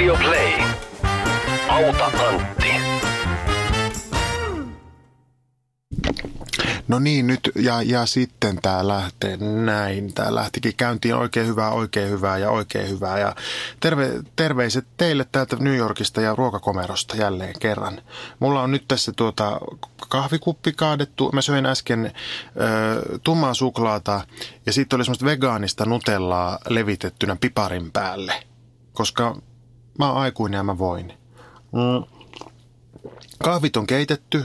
Radio Play. Auta Antti. No niin, nyt ja, ja sitten tämä lähtee näin. Tämä lähtikin käyntiin oikein hyvää, oikein hyvää ja oikein hyvää. Ja terve, terveiset teille täältä New Yorkista ja ruokakomerosta jälleen kerran. Mulla on nyt tässä tuota kahvikuppi kaadettu. Mä söin äsken ö, tummaa suklaata ja sitten oli semmoista vegaanista nutellaa levitettynä piparin päälle. Koska mä oon aikuinen ja mä voin. Mm. Kahvit on keitetty.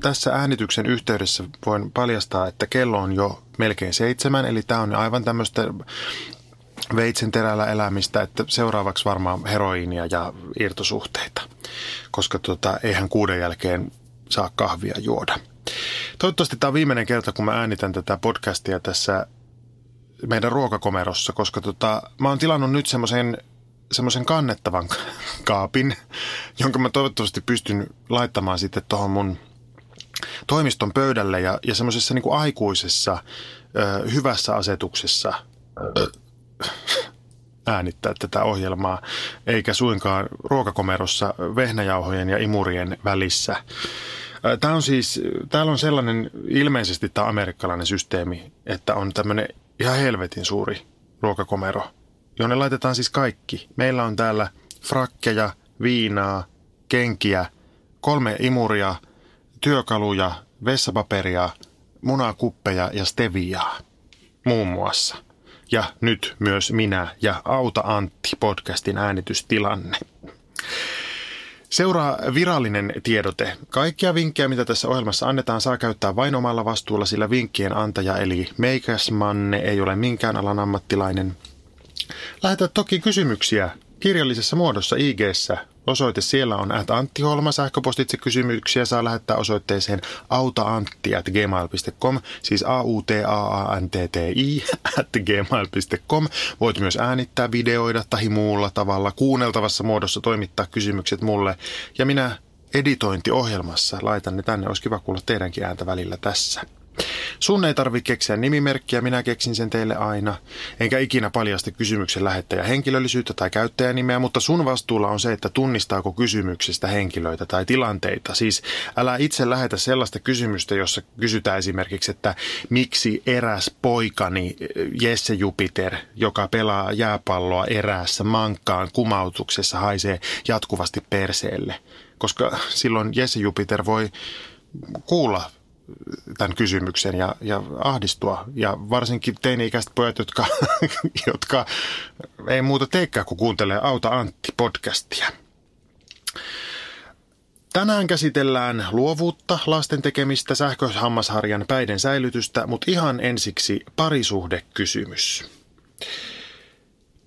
Tässä äänityksen yhteydessä voin paljastaa, että kello on jo melkein seitsemän, eli tämä on aivan tämmöistä veitsen terällä elämistä, että seuraavaksi varmaan heroiinia ja irtosuhteita, koska tota, eihän kuuden jälkeen saa kahvia juoda. Toivottavasti tämä on viimeinen kerta, kun mä äänitän tätä podcastia tässä meidän ruokakomerossa, koska tota, mä oon tilannut nyt semmoisen semmoisen kannettavan kaapin, jonka mä toivottavasti pystyn laittamaan sitten tuohon mun toimiston pöydälle ja, ja semmoisessa niin aikuisessa ö, hyvässä asetuksessa ö, äänittää tätä ohjelmaa, eikä suinkaan ruokakomerossa vehnäjauhojen ja imurien välissä. Tämä on siis, täällä on sellainen, ilmeisesti tämä amerikkalainen systeemi, että on tämmöinen ihan helvetin suuri ruokakomero – jonne laitetaan siis kaikki. Meillä on täällä frakkeja, viinaa, kenkiä, kolme imuria, työkaluja, vessapaperia, munakuppeja ja steviaa muun muassa. Ja nyt myös minä ja Auta Antti podcastin äänitystilanne. Seuraa virallinen tiedote. Kaikkia vinkkejä, mitä tässä ohjelmassa annetaan, saa käyttää vain omalla vastuulla, sillä vinkkien antaja eli meikäsmanne ei ole minkään alan ammattilainen. Lähetä toki kysymyksiä kirjallisessa muodossa ig Osoite siellä on at Antti Holma. Sähköpostitse kysymyksiä saa lähettää osoitteeseen autaantti.gmail.com, siis a u t a a n t t i at gmail.com. Voit myös äänittää, videoida tai muulla tavalla kuunneltavassa muodossa toimittaa kysymykset mulle. Ja minä editointiohjelmassa laitan ne tänne. Olisi kiva kuulla teidänkin ääntä välillä tässä. Sun ei tarvitse keksiä nimimerkkiä, minä keksin sen teille aina. Enkä ikinä paljasta kysymyksen lähettäjä henkilöllisyyttä tai käyttäjänimeä, mutta sun vastuulla on se, että tunnistaako kysymyksestä henkilöitä tai tilanteita. Siis älä itse lähetä sellaista kysymystä, jossa kysytään esimerkiksi, että miksi eräs poikani Jesse Jupiter, joka pelaa jääpalloa eräässä mankkaan kumautuksessa, haisee jatkuvasti perseelle. Koska silloin Jesse Jupiter voi kuulla tämän kysymyksen ja, ja ahdistua. Ja varsinkin teini-ikäiset pojat, jotka, jotka ei muuta teekään kuin kuuntelee Auta Antti podcastia. Tänään käsitellään luovuutta, lasten tekemistä, sähköhammasharjan päiden säilytystä, mutta ihan ensiksi parisuhdekysymys.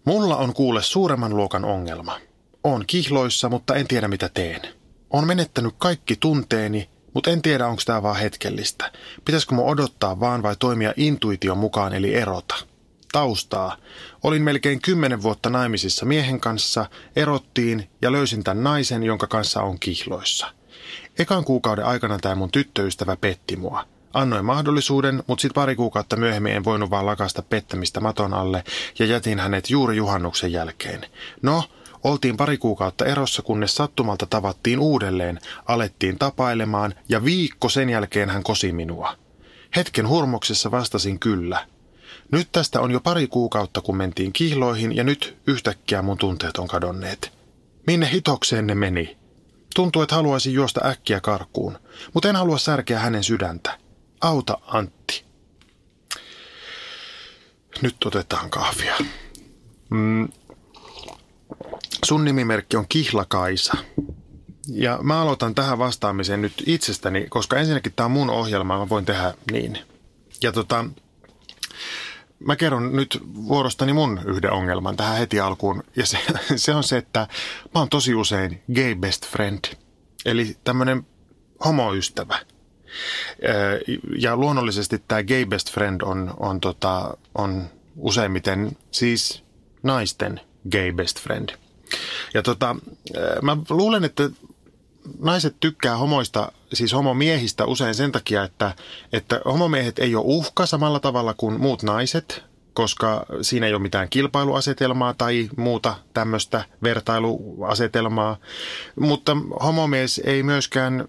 Mulla on kuule suuremman luokan ongelma. On kihloissa, mutta en tiedä mitä teen. On menettänyt kaikki tunteeni mutta en tiedä, onko tämä vaan hetkellistä. Pitäisikö mun odottaa vaan vai toimia intuition mukaan eli erota? Taustaa. Olin melkein kymmenen vuotta naimisissa miehen kanssa, erottiin ja löysin tämän naisen, jonka kanssa on kihloissa. Ekan kuukauden aikana tämä mun tyttöystävä petti mua. Annoin mahdollisuuden, mutta sitten pari kuukautta myöhemmin en voinut vaan lakasta pettämistä maton alle ja jätin hänet juuri juhannuksen jälkeen. No, Oltiin pari kuukautta erossa, kunnes sattumalta tavattiin uudelleen, alettiin tapailemaan ja viikko sen jälkeen hän kosi minua. Hetken hurmoksessa vastasin kyllä. Nyt tästä on jo pari kuukautta, kun mentiin kihloihin ja nyt yhtäkkiä mun tunteet on kadonneet. Minne hitokseen ne meni? Tuntuu, että haluaisin juosta äkkiä karkuun, mutta en halua särkeä hänen sydäntä. Auta Antti. Nyt otetaan kahvia. Mm, Sun nimimerkki on Kihlakaisa. Ja mä aloitan tähän vastaamisen nyt itsestäni, koska ensinnäkin tämä on mun ohjelma, mä voin tehdä niin. Ja tota, mä kerron nyt vuorostani mun yhden ongelman tähän heti alkuun. Ja se, se on se, että mä oon tosi usein gay best friend. Eli tämmönen homoystävä. Ja luonnollisesti tämä gay best friend on, on, tota, on useimmiten siis naisten gay best friend – ja tota, mä luulen, että naiset tykkää homoista, siis homomiehistä usein sen takia, että, että homomiehet ei ole uhka samalla tavalla kuin muut naiset. koska siinä ei ole mitään kilpailuasetelmaa tai muuta tämmöistä vertailuasetelmaa. Mutta homomies ei myöskään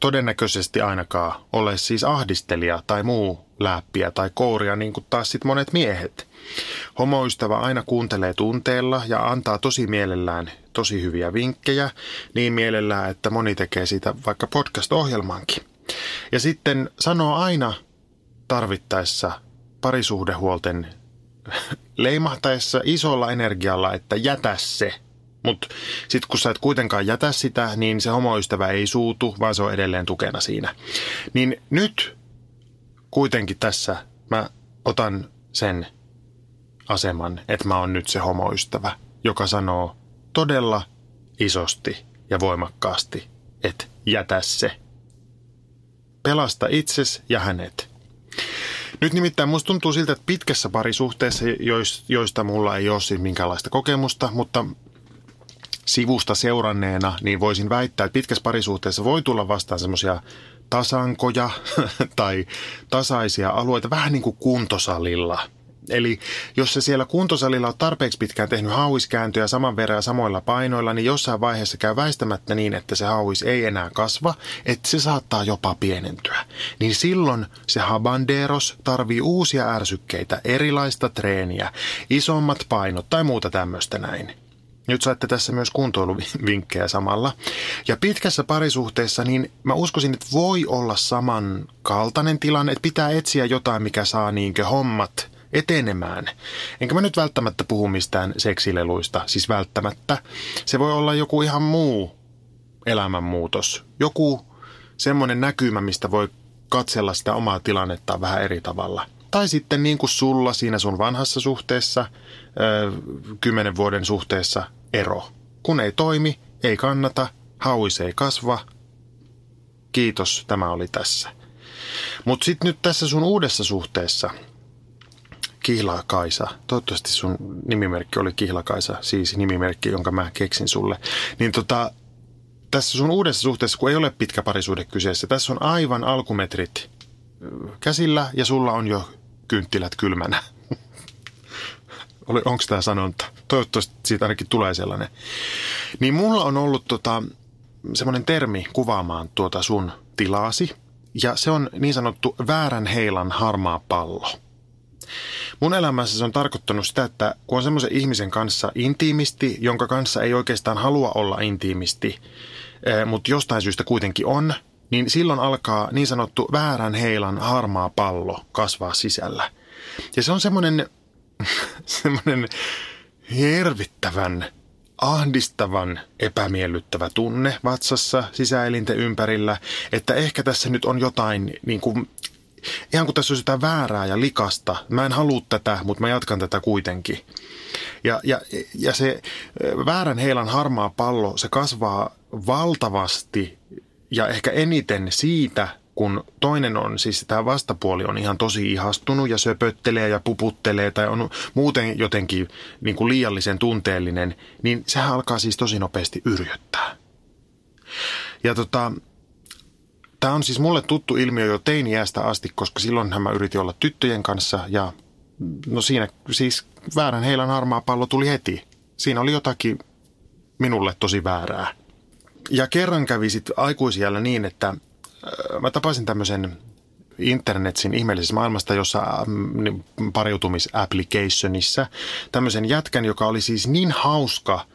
todennäköisesti ainakaan ole siis ahdistelija tai muu läppiä tai kouria niin kuin taas sitten monet miehet. Homoystävä aina kuuntelee tunteella ja antaa tosi mielellään tosi hyviä vinkkejä, niin mielellään, että moni tekee siitä vaikka podcast-ohjelmankin. Ja sitten sanoo aina tarvittaessa parisuhdehuolten leimahtaessa isolla energialla, että jätä se. Mutta sitten kun sä et kuitenkaan jätä sitä, niin se homoystävä ei suutu, vaan se on edelleen tukena siinä. Niin nyt kuitenkin tässä mä otan sen aseman, että mä oon nyt se homoystävä, joka sanoo todella isosti ja voimakkaasti, että jätä se. Pelasta itses ja hänet. Nyt nimittäin musta tuntuu siltä, että pitkässä parisuhteessa, joista mulla ei ole siis minkäänlaista kokemusta, mutta sivusta seuranneena, niin voisin väittää, että pitkässä parisuhteessa voi tulla vastaan semmoisia tasankoja tai tasaisia alueita, vähän niin kuin kuntosalilla – Eli jos se siellä kuntosalilla on tarpeeksi pitkään tehnyt hauiskääntöjä saman verran ja samoilla painoilla, niin jossain vaiheessa käy väistämättä niin, että se hauis ei enää kasva, että se saattaa jopa pienentyä. Niin silloin se habanderos tarvii uusia ärsykkeitä, erilaista treeniä, isommat painot tai muuta tämmöistä näin. Nyt saatte tässä myös kuntoiluvinkkejä samalla. Ja pitkässä parisuhteessa, niin mä uskoisin, että voi olla samankaltainen tilanne, että pitää etsiä jotain, mikä saa niinkö hommat etenemään. Enkä mä nyt välttämättä puhu mistään seksileluista, siis välttämättä. Se voi olla joku ihan muu elämänmuutos. Joku semmoinen näkymä, mistä voi katsella sitä omaa tilannetta vähän eri tavalla. Tai sitten niin kuin sulla siinä sun vanhassa suhteessa, kymmenen vuoden suhteessa, ero. Kun ei toimi, ei kannata, hauis ei kasva. Kiitos, tämä oli tässä. Mutta sitten nyt tässä sun uudessa suhteessa – Kihlakaisa. Toivottavasti sun nimimerkki oli Kihlakaisa, siis nimimerkki, jonka mä keksin sulle. Niin tota, tässä sun uudessa suhteessa, kun ei ole pitkä parisuhde kyseessä, tässä on aivan alkumetrit käsillä ja sulla on jo kynttilät kylmänä. Onko tämä sanonta? Toivottavasti siitä ainakin tulee sellainen. Niin mulla on ollut tota, semmoinen termi kuvaamaan tuota sun tilaasi, ja se on niin sanottu väärän heilan harmaa pallo. Mun elämässä se on tarkoittanut sitä, että kun on semmoisen ihmisen kanssa intiimisti, jonka kanssa ei oikeastaan halua olla intiimisti, eh, mutta jostain syystä kuitenkin on, niin silloin alkaa niin sanottu väärän heilan harmaa pallo kasvaa sisällä. Ja se on semmoinen, semmoinen hirvittävän, ahdistavan, epämiellyttävä tunne vatsassa, sisäelinten ympärillä, että ehkä tässä nyt on jotain niin kuin ihan kuin tässä olisi jotain väärää ja likasta. Mä en halua tätä, mutta mä jatkan tätä kuitenkin. Ja, ja, ja se väärän heilan harmaa pallo, se kasvaa valtavasti ja ehkä eniten siitä, kun toinen on, siis tämä vastapuoli on ihan tosi ihastunut ja söpöttelee ja puputtelee tai on muuten jotenkin niin kuin liiallisen tunteellinen, niin sehän alkaa siis tosi nopeasti yrjöttää. Ja tota, Tämä on siis mulle tuttu ilmiö jo teiniästä asti, koska silloin mä yritin olla tyttöjen kanssa ja no siinä siis väärän heilan harmaa pallo tuli heti. Siinä oli jotakin minulle tosi väärää. Ja kerran kävi sitten aikuisijällä niin, että äh, mä tapasin tämmöisen internetsin ihmeellisestä maailmasta, jossa mm, pariutumisapplicationissa tämmöisen jätkän, joka oli siis niin hauska –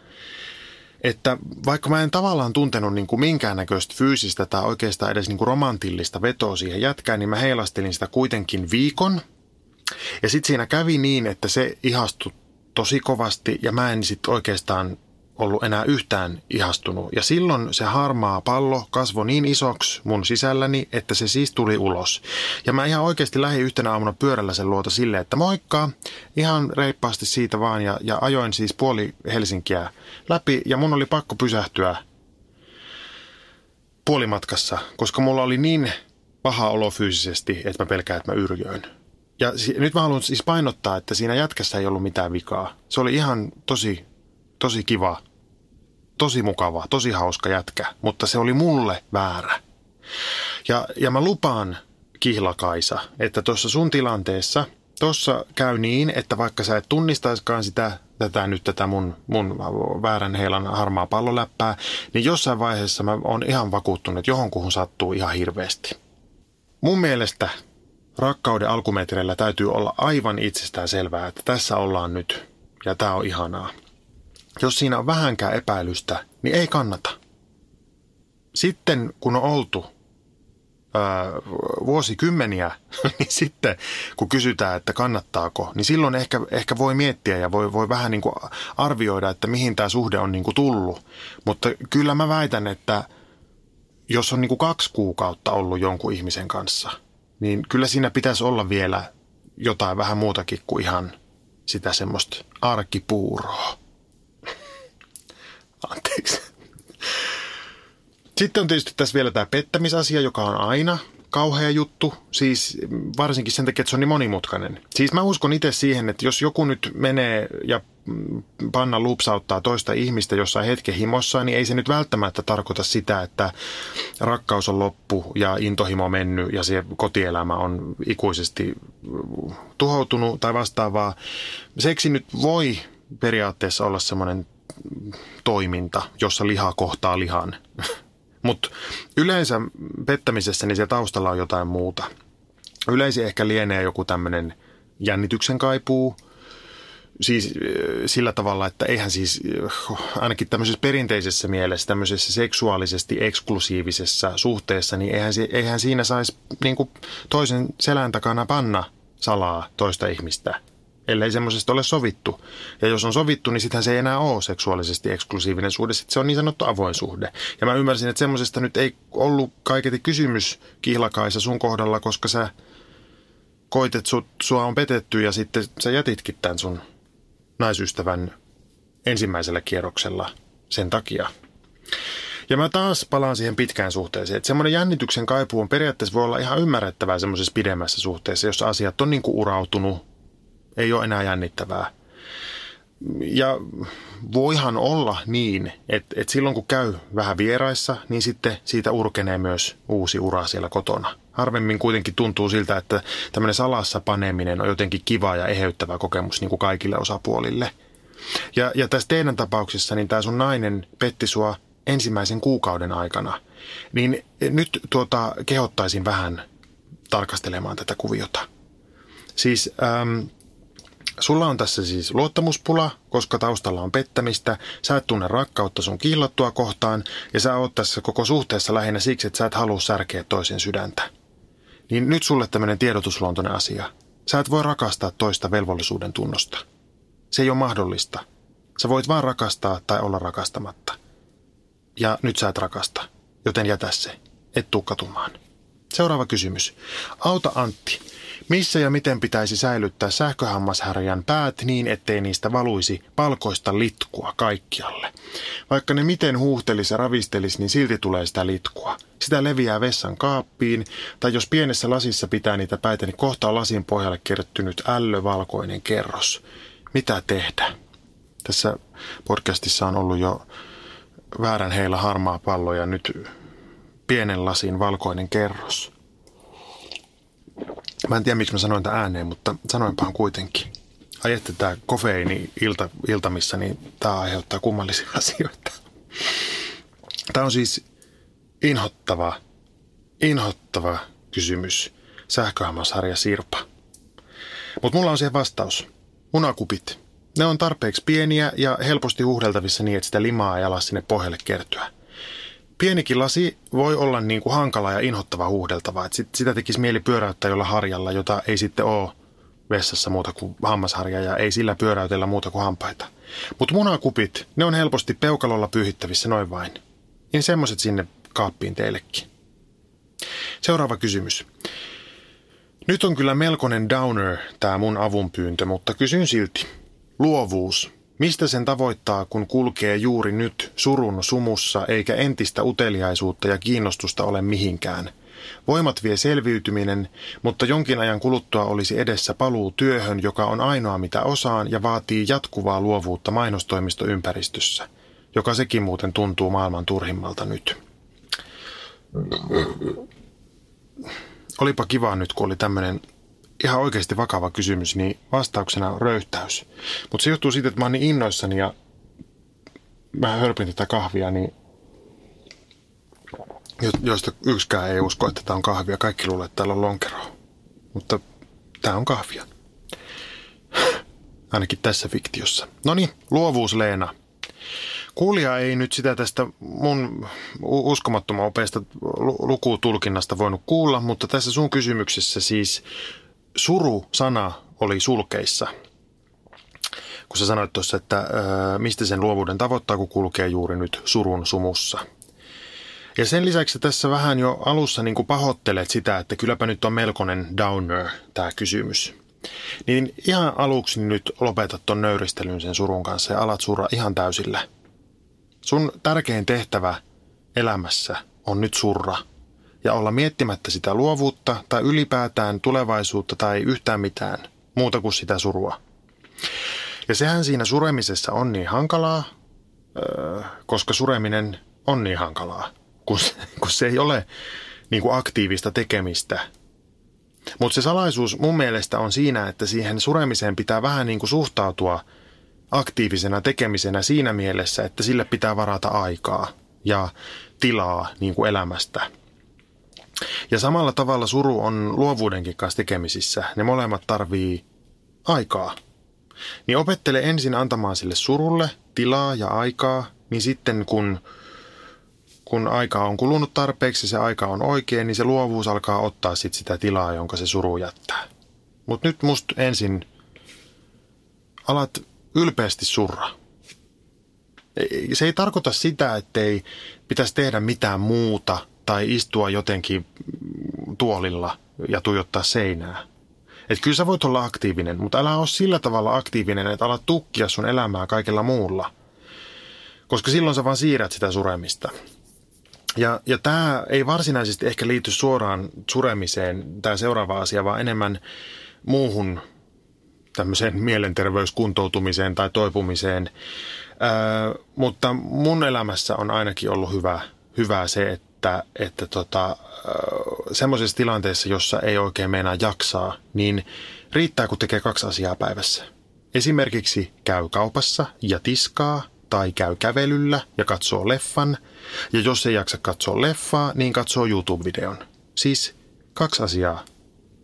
että vaikka mä en tavallaan tuntenut niin kuin minkäännäköistä fyysistä tai oikeastaan edes niin kuin romantillista vetoa siihen jätkään, niin mä heilastelin sitä kuitenkin viikon. Ja sitten siinä kävi niin, että se ihastui tosi kovasti ja mä en sitten oikeastaan ollut enää yhtään ihastunut. Ja silloin se harmaa pallo kasvoi niin isoksi mun sisälläni, että se siis tuli ulos. Ja mä ihan oikeasti lähdin yhtenä aamuna pyörällä sen luota silleen, että moikka, ihan reippaasti siitä vaan. Ja, ja ajoin siis puoli Helsinkiä läpi ja mun oli pakko pysähtyä puolimatkassa, koska mulla oli niin paha olo fyysisesti, että mä pelkään, että mä yrjöin. Ja nyt mä haluan siis painottaa, että siinä jätkässä ei ollut mitään vikaa. Se oli ihan tosi, tosi kiva tosi mukava, tosi hauska jätkä, mutta se oli mulle väärä. Ja, ja mä lupaan, Kihlakaisa, että tuossa sun tilanteessa Tossa käy niin, että vaikka sä et tunnistaiskaan sitä, tätä nyt tätä mun, mun väärän heilan harmaa palloläppää, niin jossain vaiheessa mä oon ihan vakuuttunut, että johonkuhun sattuu ihan hirveästi. Mun mielestä rakkauden alkumetreillä täytyy olla aivan itsestään selvää, että tässä ollaan nyt ja tää on ihanaa. Jos siinä on vähänkään epäilystä, niin ei kannata. Sitten kun on oltu vuosikymmeniä, niin sitten kun kysytään, että kannattaako, niin silloin ehkä, ehkä voi miettiä ja voi, voi vähän niin kuin arvioida, että mihin tämä suhde on niin kuin tullut. Mutta kyllä mä väitän, että jos on niin kuin kaksi kuukautta ollut jonkun ihmisen kanssa, niin kyllä siinä pitäisi olla vielä jotain vähän muutakin kuin ihan sitä semmoista arkipuuroa. Anteeksi. Sitten on tietysti tässä vielä tämä pettämisasia, joka on aina kauhea juttu, siis varsinkin sen takia, että se on niin monimutkainen. Siis mä uskon itse siihen, että jos joku nyt menee ja panna lupsauttaa toista ihmistä jossain hetken himossa, niin ei se nyt välttämättä tarkoita sitä, että rakkaus on loppu ja intohimo mennyt ja se kotielämä on ikuisesti tuhoutunut tai vastaavaa. Seksi nyt voi periaatteessa olla semmoinen toiminta, jossa liha kohtaa lihan. Mutta yleensä pettämisessä niin siellä taustalla on jotain muuta. Yleensä ehkä lienee joku tämmöinen jännityksen kaipuu. Siis äh, sillä tavalla, että eihän siis äh, ainakin tämmöisessä perinteisessä mielessä, tämmöisessä seksuaalisesti eksklusiivisessa suhteessa, niin eihän, eihän siinä saisi niin toisen selän takana panna salaa toista ihmistä – ellei semmoisesta ole sovittu. Ja jos on sovittu, niin sittenhän se ei enää ole seksuaalisesti eksklusiivinen suhde, sitten se on niin sanottu avoin suhde. Ja mä ymmärsin, että semmoisesta nyt ei ollut kaiketi kysymys kihlakaisa sun kohdalla, koska sä koit, että su, sua on petetty ja sitten sä jätitkin tämän sun naisystävän ensimmäisellä kierroksella sen takia. Ja mä taas palaan siihen pitkään suhteeseen. Että semmoinen jännityksen kaipuu on periaatteessa voi olla ihan ymmärrettävää semmoisessa pidemmässä suhteessa, jossa asiat on niin kuin urautunut ei ole enää jännittävää. Ja voihan olla niin, että, että silloin kun käy vähän vieraissa, niin sitten siitä urkenee myös uusi ura siellä kotona. Harvemmin kuitenkin tuntuu siltä, että tämmöinen salassa paneminen on jotenkin kiva ja eheyttävä kokemus niin kuin kaikille osapuolille. Ja, ja tässä teidän tapauksessa, niin tämä sun nainen petti sua ensimmäisen kuukauden aikana. Niin nyt tuota, kehottaisin vähän tarkastelemaan tätä kuviota. Siis ähm, Sulla on tässä siis luottamuspula, koska taustalla on pettämistä, sä et tunne rakkautta sun kiillattua kohtaan ja sä oot tässä koko suhteessa lähinnä siksi, että sä et halua särkeä toisen sydäntä. Niin nyt sulle tämmöinen tiedotusluontoinen asia. Sä et voi rakastaa toista velvollisuuden tunnosta. Se ei ole mahdollista. Sä voit vaan rakastaa tai olla rakastamatta. Ja nyt sä et rakasta, joten jätä se. Et tuu katumaan. Seuraava kysymys. Auta Antti. Missä ja miten pitäisi säilyttää sähköhammashärjän päät niin, ettei niistä valuisi palkoista litkua kaikkialle? Vaikka ne miten huuhtelis ja ravistelis, niin silti tulee sitä litkua. Sitä leviää vessan kaappiin, tai jos pienessä lasissa pitää niitä päitä, niin kohta on lasin pohjalle kertynyt ällövalkoinen kerros. Mitä tehdä? Tässä podcastissa on ollut jo väärän heillä harmaa pallo ja nyt pienen lasin valkoinen kerros. Mä en tiedä, miksi mä sanoin tämän ääneen, mutta sanoinpahan kuitenkin. Ai että tämä kofeiini ilta, iltamissa, niin tämä aiheuttaa kummallisia asioita. Tämä on siis inhottava, inhottava kysymys. Sähköhammasharja Sirpa. Mutta mulla on siihen vastaus. Munakupit. Ne on tarpeeksi pieniä ja helposti huhdeltavissa niin, että sitä limaa ei ala sinne pohjalle kertyä pienikin lasi voi olla niin kuin hankala ja inhottava huuhdeltava. Että sit, sitä tekisi mieli pyöräyttää jolla harjalla, jota ei sitten ole vessassa muuta kuin hammasharja ja ei sillä pyöräytellä muuta kuin hampaita. Mutta munakupit, ne on helposti peukalolla pyyhittävissä noin vain. Niin semmoset sinne kaappiin teillekin. Seuraava kysymys. Nyt on kyllä melkoinen downer tämä mun avunpyyntö, mutta kysyn silti. Luovuus. Mistä sen tavoittaa, kun kulkee juuri nyt surun sumussa eikä entistä uteliaisuutta ja kiinnostusta ole mihinkään? Voimat vie selviytyminen, mutta jonkin ajan kuluttua olisi edessä paluu työhön, joka on ainoa mitä osaan ja vaatii jatkuvaa luovuutta mainostoimistoympäristössä, joka sekin muuten tuntuu maailman turhimmalta nyt. Olipa kiva nyt, kun oli tämmöinen ihan oikeasti vakava kysymys, niin vastauksena on röyhtäys. Mutta se johtuu siitä, että mä oon niin innoissani ja mä hörpin tätä kahvia, niin joista yksikään ei usko, että tämä on kahvia. Kaikki luulee, että täällä on lonkeroa. Mutta tämä on kahvia. Ainakin tässä fiktiossa. No niin, luovuus Leena. Kuulija ei nyt sitä tästä mun uskomattoman opeista lukutulkinnasta voinut kuulla, mutta tässä sun kysymyksessä siis suru-sana oli sulkeissa. Kun sä sanoit tuossa, että ää, mistä sen luovuuden tavoittaa, kun kulkee juuri nyt surun sumussa. Ja sen lisäksi tässä vähän jo alussa niin kuin pahoittelet sitä, että kylläpä nyt on melkoinen downer tämä kysymys. Niin ihan aluksi nyt lopetat ton nöyristelyn sen surun kanssa ja alat surra ihan täysillä. Sun tärkein tehtävä elämässä on nyt surra ja olla miettimättä sitä luovuutta tai ylipäätään tulevaisuutta tai yhtään mitään muuta kuin sitä surua. Ja sehän siinä suremisessa on niin hankalaa, öö, koska sureminen on niin hankalaa, kun se, kun se ei ole niin kuin aktiivista tekemistä. Mutta se salaisuus mun mielestä on siinä, että siihen suremiseen pitää vähän niin kuin suhtautua aktiivisena tekemisenä siinä mielessä, että sille pitää varata aikaa ja tilaa niin kuin elämästä – ja samalla tavalla suru on luovuudenkin kanssa tekemisissä. Ne molemmat tarvii aikaa. Niin opettele ensin antamaan sille surulle tilaa ja aikaa, niin sitten kun, kun aika on kulunut tarpeeksi ja se aika on oikein, niin se luovuus alkaa ottaa sit sitä tilaa, jonka se suru jättää. Mutta nyt musta ensin alat ylpeästi surra. Se ei tarkoita sitä, ettei pitäisi tehdä mitään muuta – tai istua jotenkin tuolilla ja tuijottaa seinää. Että kyllä sä voit olla aktiivinen, mutta älä ole sillä tavalla aktiivinen, että alat tukkia sun elämää kaikella muulla. Koska silloin sä vaan siirrät sitä suremista. Ja, ja tämä ei varsinaisesti ehkä liity suoraan suremiseen, tämä seuraava asia, vaan enemmän muuhun tämmöiseen mielenterveyskuntoutumiseen tai toipumiseen. Öö, mutta mun elämässä on ainakin ollut hyvä, hyvä se, että että, että tota, semmoisessa tilanteessa, jossa ei oikein meinaa jaksaa, niin riittää, kun tekee kaksi asiaa päivässä. Esimerkiksi käy kaupassa ja tiskaa, tai käy kävelyllä ja katsoo leffan, ja jos ei jaksa katsoa leffaa, niin katsoo YouTube-videon. Siis kaksi asiaa.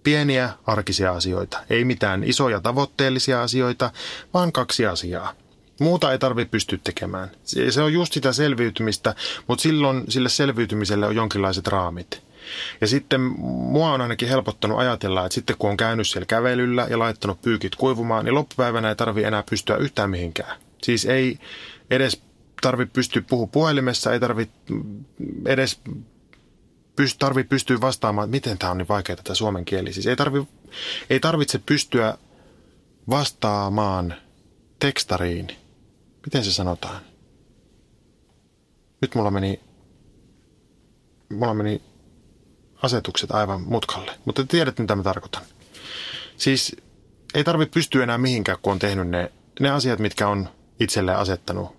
Pieniä arkisia asioita, ei mitään isoja tavoitteellisia asioita, vaan kaksi asiaa. Muuta ei tarvitse pystyä tekemään. Se on just sitä selviytymistä, mutta silloin sille selviytymiselle on jonkinlaiset raamit. Ja sitten mua on ainakin helpottanut ajatella, että sitten kun on käynyt siellä kävelyllä ja laittanut pyykit kuivumaan, niin loppupäivänä ei tarvi enää pystyä yhtään mihinkään. Siis ei edes tarvi pystyä puhumaan puhelimessa, ei tarvi edes pyst, tarvi pystyä vastaamaan, että miten tämä on niin vaikeaa tämä suomen kieli. Siis ei, tarvi, ei tarvitse pystyä vastaamaan tekstariin – Miten se sanotaan? Nyt mulla meni, mulla meni asetukset aivan mutkalle, mutta te tiedätte mitä mä tarkoitan. Siis ei tarvitse pystyä enää mihinkään, kun on tehnyt ne, ne asiat, mitkä on itselleen asettanut.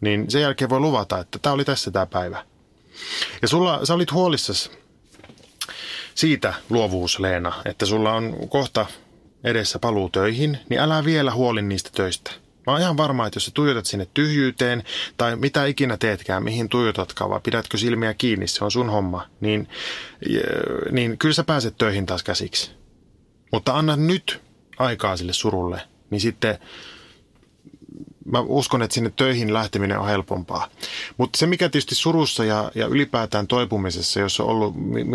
Niin sen jälkeen voi luvata, että tämä oli tässä tämä päivä. Ja sulla, sä olit huolissas siitä luovuus, Leena, että sulla on kohta edessä paluu töihin, niin älä vielä huoli niistä töistä – Mä oon ihan varma, että jos sä tuijotat sinne tyhjyyteen tai mitä ikinä teetkään, mihin tuijotatkaan, vai pidätkö silmiä kiinni, se on sun homma, niin, niin kyllä sä pääset töihin taas käsiksi. Mutta anna nyt aikaa sille surulle, niin sitten mä uskon, että sinne töihin lähteminen on helpompaa. Mutta se, mikä tietysti surussa ja, ja ylipäätään toipumisessa, jos on ollut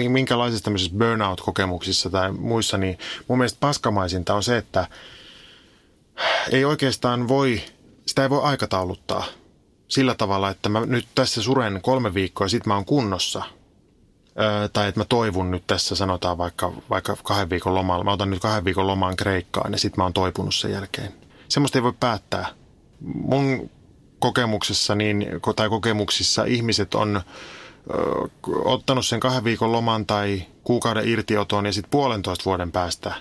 minkälaisissa tämmöisissä burnout-kokemuksissa tai muissa, niin mun mielestä paskamaisinta on se, että – ei oikeastaan voi, sitä ei voi aikatauluttaa sillä tavalla, että mä nyt tässä suren kolme viikkoa ja sitten mä oon kunnossa. Öö, tai että mä toivun nyt tässä, sanotaan vaikka, vaikka kahden viikon lomalla. Mä otan nyt kahden viikon lomaan Kreikkaan ja sitten mä oon toipunut sen jälkeen. Semmoista ei voi päättää. Mun kokemuksessa niin, tai kokemuksissa ihmiset on ö, ottanut sen kahden viikon loman tai kuukauden irtioton ja sitten puolentoista vuoden päästä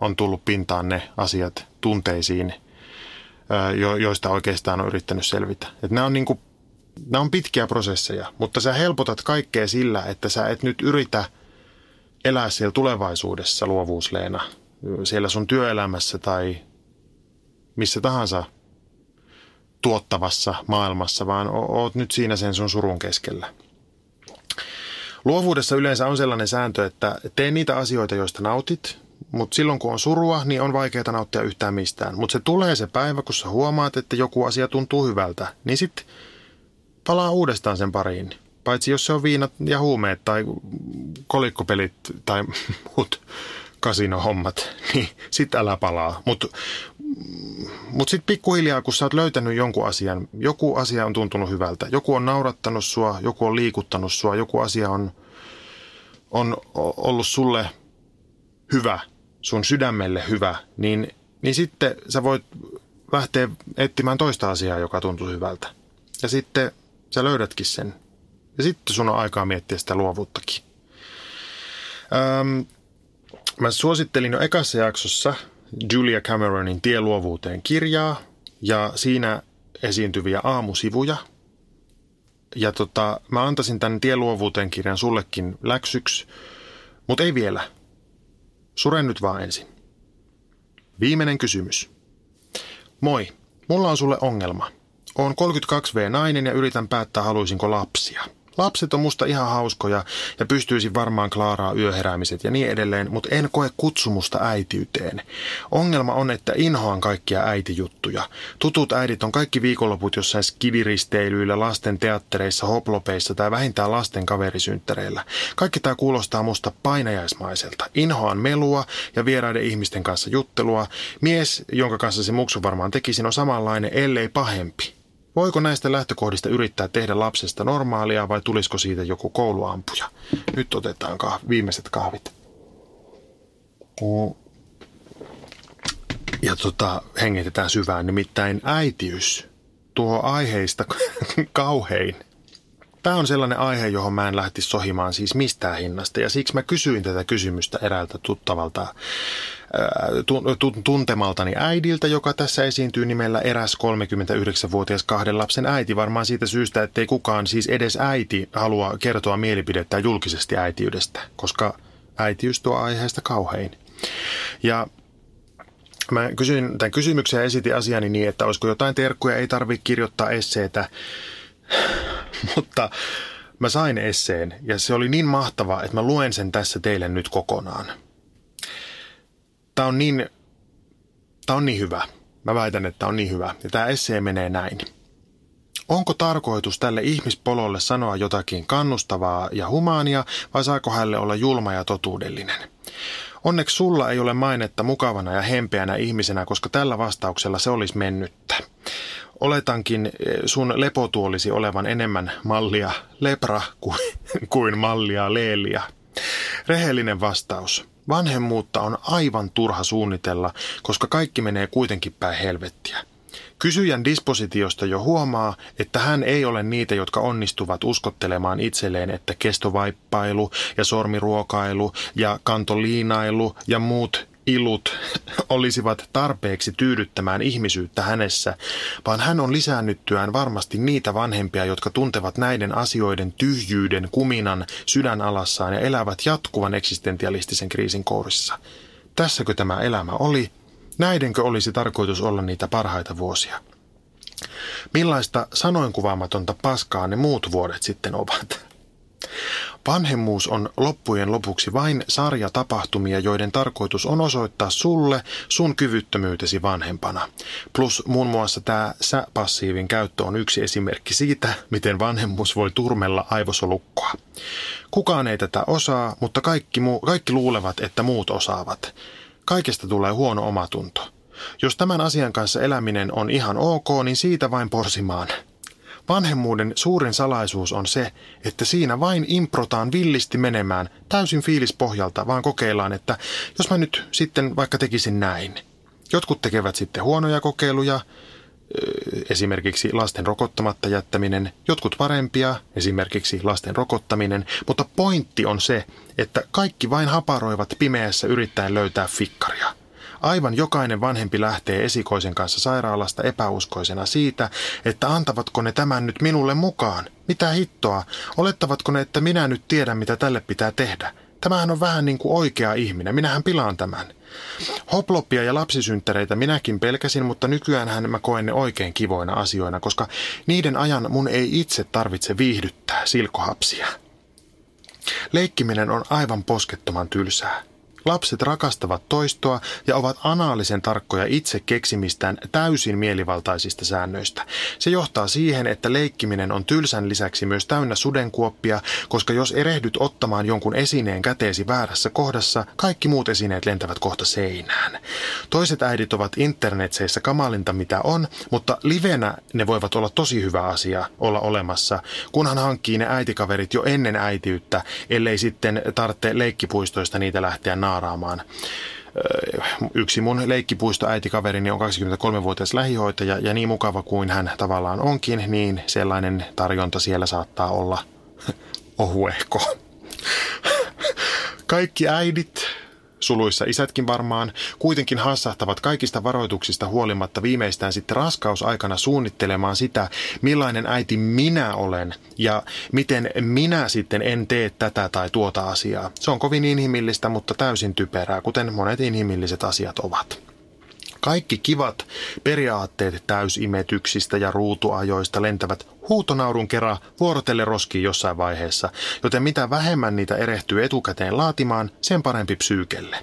on tullut pintaan ne asiat tunteisiin, joista oikeastaan on yrittänyt selvitä. Et nämä, on niin kuin, nämä on pitkiä prosesseja, mutta sä helpotat kaikkea sillä, että sä et nyt yritä elää siellä tulevaisuudessa luovuusleena, siellä sun työelämässä tai missä tahansa tuottavassa maailmassa, vaan oot nyt siinä sen sun surun keskellä. Luovuudessa yleensä on sellainen sääntö, että tee niitä asioita, joista nautit, mutta silloin kun on surua, niin on vaikeaa nauttia yhtään mistään. Mutta se tulee se päivä, kun sä huomaat, että joku asia tuntuu hyvältä, niin sitten palaa uudestaan sen pariin. Paitsi jos se on viinat ja huumeet tai kolikkopelit tai muut kasinohommat, niin sit älä palaa. Mutta mut sitten pikkuhiljaa, kun sä oot löytänyt jonkun asian, joku asia on tuntunut hyvältä, joku on naurattanut sua, joku on liikuttanut sua, joku asia on, on ollut sulle hyvä, sun sydämelle hyvä, niin, niin sitten sä voit lähteä etsimään toista asiaa, joka tuntuu hyvältä. Ja sitten sä löydätkin sen. Ja sitten sun on aikaa miettiä sitä luovuuttakin. Öm, mä suosittelin jo ekassa jaksossa Julia Cameronin Tie luovuuteen kirjaa ja siinä esiintyviä aamusivuja. Ja tota, mä antaisin tämän Tie luovuuteen kirjan sullekin läksyksi, mutta ei vielä. Suren nyt vaan ensin. Viimeinen kysymys. Moi, mulla on sulle ongelma. Oon 32V nainen ja yritän päättää haluaisinko lapsia. Lapset on musta ihan hauskoja ja pystyisin varmaan klaaraa yöheräämiset ja niin edelleen, mutta en koe kutsumusta äitiyteen. Ongelma on, että inhoan kaikkia äitijuttuja. Tutut äidit on kaikki viikonloput jossain skidiristeilyillä, lasten teattereissa, hoplopeissa tai vähintään lasten kaverisynttäreillä. Kaikki tämä kuulostaa musta painajaismaiselta. Inhoan melua ja vieraiden ihmisten kanssa juttelua. Mies, jonka kanssa se muksu varmaan tekisin, on samanlainen, ellei pahempi. Voiko näistä lähtökohdista yrittää tehdä lapsesta normaalia vai tulisiko siitä joku kouluampuja? Nyt otetaan kah- viimeiset kahvit. Ja tota, hengitetään syvään, nimittäin äitiys tuo aiheista kauhein. Tämä on sellainen aihe, johon mä en lähtisi sohimaan siis mistään hinnasta ja siksi mä kysyin tätä kysymystä eräältä tuttavalta tuntemaltani äidiltä, joka tässä esiintyy nimellä eräs 39-vuotias kahden lapsen äiti. Varmaan siitä syystä, ettei kukaan, siis edes äiti, halua kertoa mielipidettä julkisesti äitiydestä, koska äitiys tuo aiheesta kauhein. Ja Mä kysyin tämän kysymyksen ja esitin asiani niin, että olisiko jotain terkkuja, ei tarvitse kirjoittaa esseitä, mutta mä sain esseen ja se oli niin mahtava, että mä luen sen tässä teille nyt kokonaan tämä on niin, on niin hyvä. Mä väitän, että tämä on niin hyvä. Ja tämä essee menee näin. Onko tarkoitus tälle ihmispololle sanoa jotakin kannustavaa ja humaania vai saako hänelle olla julma ja totuudellinen? Onneksi sulla ei ole mainetta mukavana ja hempeänä ihmisenä, koska tällä vastauksella se olisi mennyttä. Oletankin eh, sun lepotuolisi olevan enemmän mallia lepra kuin, kuin mallia leelia. Rehellinen vastaus. Vanhemmuutta on aivan turha suunnitella, koska kaikki menee kuitenkin päin helvettiä. Kysyjän dispositiosta jo huomaa, että hän ei ole niitä, jotka onnistuvat uskottelemaan itselleen, että kestovaippailu ja sormiruokailu ja kantoliinailu ja muut ilut olisivat tarpeeksi tyydyttämään ihmisyyttä hänessä, vaan hän on lisäännyttyään varmasti niitä vanhempia, jotka tuntevat näiden asioiden tyhjyyden kuminan sydänalassaan ja elävät jatkuvan eksistentialistisen kriisin kourissa. Tässäkö tämä elämä oli? Näidenkö olisi tarkoitus olla niitä parhaita vuosia? Millaista sanoinkuvaamatonta paskaa ne muut vuodet sitten ovat? Vanhemmuus on loppujen lopuksi vain sarja tapahtumia, joiden tarkoitus on osoittaa sulle sun kyvyttömyytesi vanhempana. Plus muun muassa tämä sä-passiivin käyttö on yksi esimerkki siitä, miten vanhemmuus voi turmella aivosolukkoa. Kukaan ei tätä osaa, mutta kaikki, muu, kaikki luulevat, että muut osaavat. Kaikesta tulee huono omatunto. Jos tämän asian kanssa eläminen on ihan ok, niin siitä vain porsimaan – Vanhemmuuden suurin salaisuus on se, että siinä vain improtaan villisti menemään täysin fiilispohjalta, vaan kokeillaan, että jos mä nyt sitten vaikka tekisin näin. Jotkut tekevät sitten huonoja kokeiluja, esimerkiksi lasten rokottamatta jättäminen, jotkut parempia, esimerkiksi lasten rokottaminen, mutta pointti on se, että kaikki vain haparoivat pimeässä yrittäen löytää fikkaria – Aivan jokainen vanhempi lähtee esikoisen kanssa sairaalasta epäuskoisena siitä, että antavatko ne tämän nyt minulle mukaan. Mitä hittoa? Olettavatko ne, että minä nyt tiedän, mitä tälle pitää tehdä? Tämähän on vähän niin kuin oikea ihminen. Minähän pilaan tämän. Hoploppia ja lapsisynttäreitä minäkin pelkäsin, mutta nykyään mä koen ne oikein kivoina asioina, koska niiden ajan mun ei itse tarvitse viihdyttää silkohapsia. Leikkiminen on aivan poskettoman tylsää. Lapset rakastavat toistoa ja ovat anaalisen tarkkoja itse keksimistään täysin mielivaltaisista säännöistä. Se johtaa siihen, että leikkiminen on tylsän lisäksi myös täynnä sudenkuoppia, koska jos erehdyt ottamaan jonkun esineen käteesi väärässä kohdassa, kaikki muut esineet lentävät kohta seinään. Toiset äidit ovat internetseissä kamalinta mitä on, mutta livenä ne voivat olla tosi hyvä asia olla olemassa, kunhan hankkii ne äitikaverit jo ennen äitiyttä, ellei sitten tarvitse leikkipuistoista niitä lähteä naamaan naaraamaan. Yksi mun leikkipuisto äitikaverini on 23-vuotias lähihoitaja ja niin mukava kuin hän tavallaan onkin, niin sellainen tarjonta siellä saattaa olla ohuehko. Kaikki äidit suluissa isätkin varmaan, kuitenkin hassahtavat kaikista varoituksista huolimatta viimeistään sitten raskausaikana suunnittelemaan sitä, millainen äiti minä olen ja miten minä sitten en tee tätä tai tuota asiaa. Se on kovin inhimillistä, mutta täysin typerää, kuten monet inhimilliset asiat ovat. Kaikki kivat periaatteet täysimetyksistä ja ruutuajoista lentävät huutonaurun kerran vuorotelle roskiin jossain vaiheessa, joten mitä vähemmän niitä erehtyy etukäteen laatimaan, sen parempi psyykelle.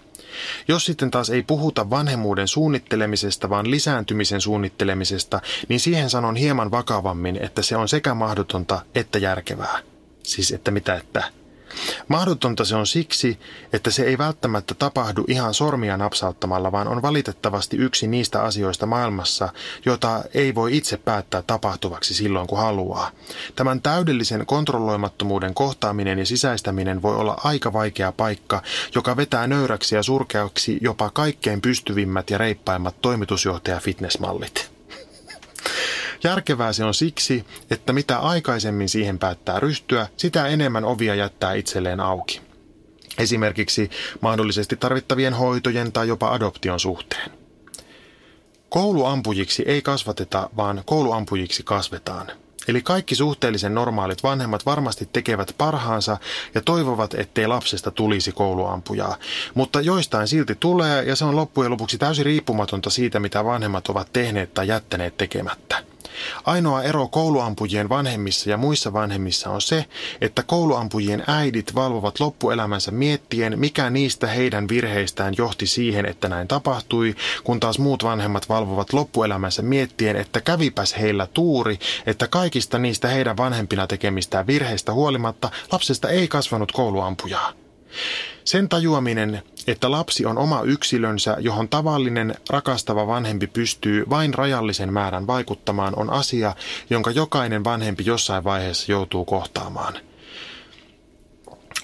Jos sitten taas ei puhuta vanhemmuuden suunnittelemisesta, vaan lisääntymisen suunnittelemisesta, niin siihen sanon hieman vakavammin, että se on sekä mahdotonta että järkevää. Siis että mitä että Mahdotonta se on siksi, että se ei välttämättä tapahdu ihan sormia napsauttamalla, vaan on valitettavasti yksi niistä asioista maailmassa, jota ei voi itse päättää tapahtuvaksi silloin, kun haluaa. Tämän täydellisen kontrolloimattomuuden kohtaaminen ja sisäistäminen voi olla aika vaikea paikka, joka vetää nöyräksi ja surkeaksi jopa kaikkein pystyvimmät ja reippaimmat toimitusjohtaja fitnessmallit. Järkevää se on siksi, että mitä aikaisemmin siihen päättää ryhtyä, sitä enemmän ovia jättää itselleen auki. Esimerkiksi mahdollisesti tarvittavien hoitojen tai jopa adoption suhteen. Kouluampujiksi ei kasvateta, vaan kouluampujiksi kasvetaan. Eli kaikki suhteellisen normaalit vanhemmat varmasti tekevät parhaansa ja toivovat, ettei lapsesta tulisi kouluampujaa. Mutta joistain silti tulee ja se on loppujen lopuksi täysin riippumatonta siitä, mitä vanhemmat ovat tehneet tai jättäneet tekemättä. Ainoa ero kouluampujien vanhemmissa ja muissa vanhemmissa on se, että kouluampujien äidit valvovat loppuelämänsä miettien, mikä niistä heidän virheistään johti siihen, että näin tapahtui, kun taas muut vanhemmat valvovat loppuelämänsä miettien, että kävipäs heillä tuuri, että kaikista niistä heidän vanhempina tekemistään virheistä huolimatta lapsesta ei kasvanut kouluampujaa. Sen tajuaminen, että lapsi on oma yksilönsä, johon tavallinen rakastava vanhempi pystyy vain rajallisen määrän vaikuttamaan, on asia, jonka jokainen vanhempi jossain vaiheessa joutuu kohtaamaan –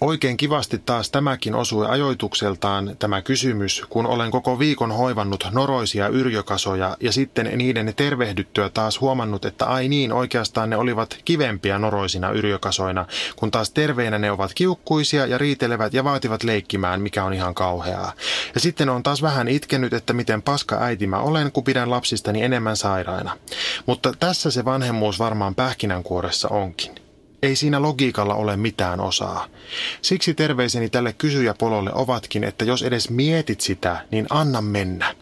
Oikein kivasti taas tämäkin osui ajoitukseltaan tämä kysymys, kun olen koko viikon hoivannut noroisia yrjökasoja ja sitten niiden tervehdyttyä taas huomannut, että ai niin, oikeastaan ne olivat kivempiä noroisina yrjökasoina, kun taas terveinä ne ovat kiukkuisia ja riitelevät ja vaativat leikkimään, mikä on ihan kauheaa. Ja sitten on taas vähän itkenyt, että miten paska äiti mä olen, kun pidän lapsistani enemmän sairaina. Mutta tässä se vanhemmuus varmaan pähkinänkuoressa onkin. Ei siinä logiikalla ole mitään osaa. Siksi terveiseni tälle kysyjäpololle ovatkin, että jos edes mietit sitä, niin anna mennä.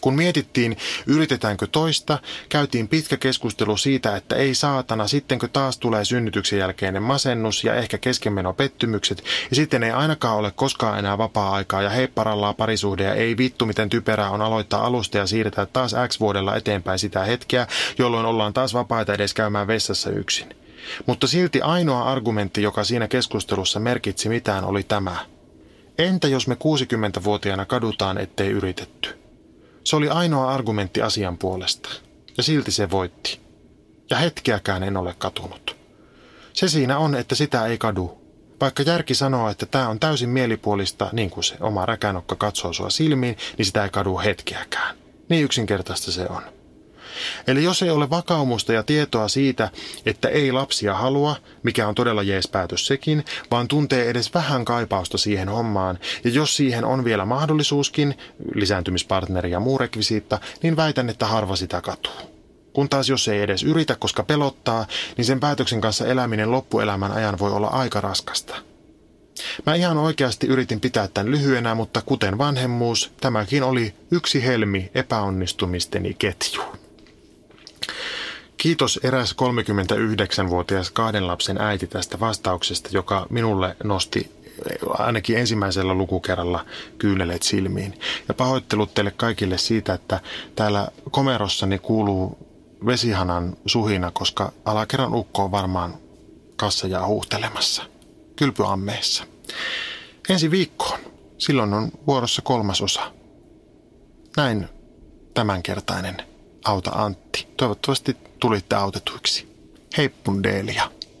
Kun mietittiin, yritetäänkö toista, käytiin pitkä keskustelu siitä, että ei saatana, sittenkö taas tulee synnytyksen jälkeinen masennus ja ehkä keskenmeno pettymykset, ja sitten ei ainakaan ole koskaan enää vapaa-aikaa ja heipparallaa parisuhde ja ei vittu miten typerää on aloittaa alusta ja siirtää taas X vuodella eteenpäin sitä hetkeä, jolloin ollaan taas vapaita edes käymään vessassa yksin. Mutta silti ainoa argumentti, joka siinä keskustelussa merkitsi mitään, oli tämä. Entä jos me 60-vuotiaana kadutaan, ettei yritetty? Se oli ainoa argumentti asian puolesta. Ja silti se voitti. Ja hetkeäkään en ole katunut. Se siinä on, että sitä ei kadu. Vaikka järki sanoo, että tämä on täysin mielipuolista, niin kuin se oma räkänokka katsoo sua silmiin, niin sitä ei kadu hetkeäkään. Niin yksinkertaista se on. Eli jos ei ole vakaumusta ja tietoa siitä, että ei lapsia halua, mikä on todella jees päätös sekin, vaan tuntee edes vähän kaipausta siihen hommaan, ja jos siihen on vielä mahdollisuuskin, lisääntymispartneri ja muu rekvisiitta, niin väitän, että harva sitä katuu. Kun taas jos ei edes yritä, koska pelottaa, niin sen päätöksen kanssa eläminen loppuelämän ajan voi olla aika raskasta. Mä ihan oikeasti yritin pitää tämän lyhyenä, mutta kuten vanhemmuus, tämäkin oli yksi helmi epäonnistumisteni ketjuun. Kiitos eräs 39-vuotias kahden lapsen äiti tästä vastauksesta, joka minulle nosti ainakin ensimmäisellä lukukerralla kyynelet silmiin. Ja pahoittelut teille kaikille siitä, että täällä komerossani kuuluu vesihanan suhina, koska alakerran ukko on varmaan kassajaa huuhtelemassa kylpyammeessa. Ensi viikkoon. Silloin on vuorossa kolmas osa. Näin tämänkertainen Auta Antti. Toivottavasti tulitte autetuiksi. Heippundeelia.